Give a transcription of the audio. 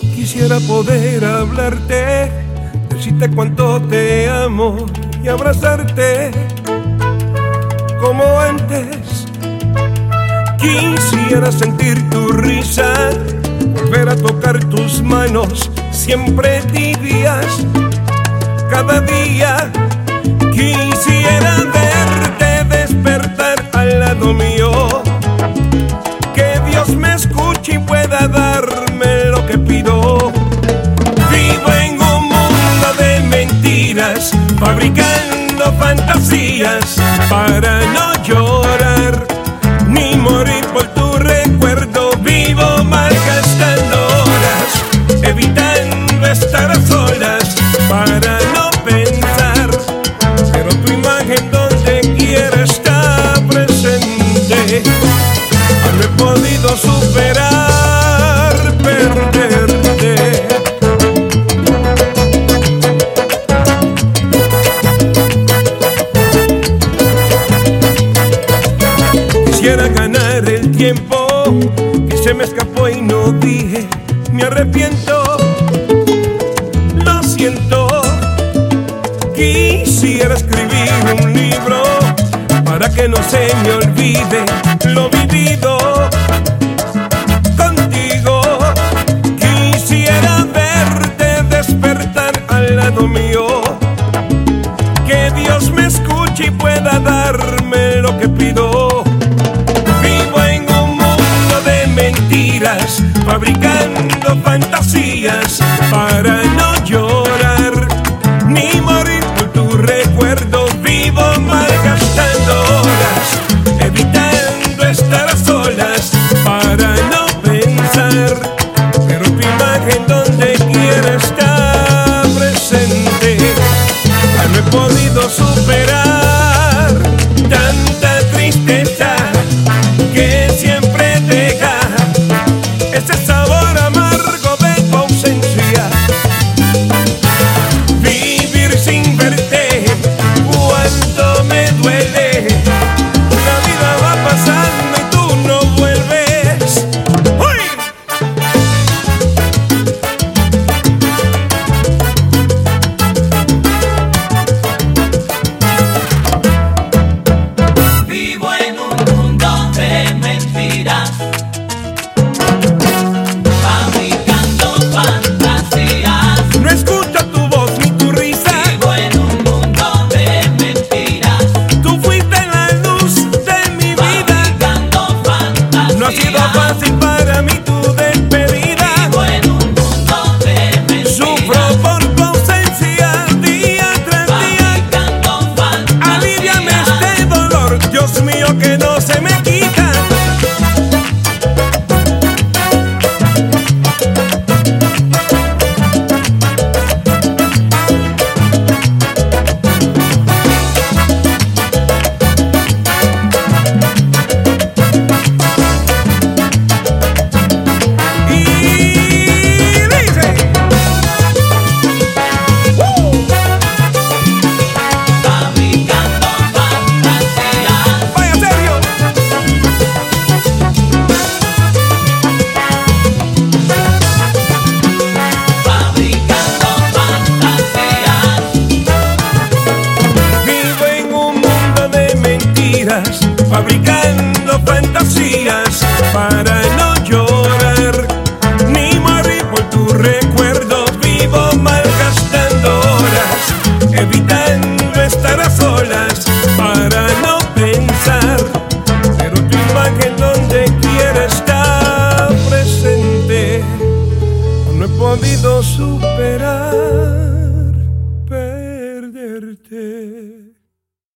Quisiera poder hablarte, decirte cuánto te amo y abrazarte como antes. Quisiera sentir tu risa, volver a tocar tus manos, siempre tibias, cada día. Quisiera fabricando fantasías para no llorar ni morir por tu recuerdo. Vivo malgastando horas, evitando estar a solas para no pensar. Pero tu imagen donde quiera está presente. No he podido superar tiempo que se me escapó y no dije, me arrepiento, lo siento. Quisiera escribir un libro para que no se me olvide lo vivido fantasías para no llorar ni morir por tu recuerdo. Vivo malgastando horas, evitando estar a solas para no pensar. Pero tu imagen donde quiera está presente. No he podido ha sido fácil para mí evitando estar a solas para no pensar. Pero tu imagen donde quiera está presente. No he podido superar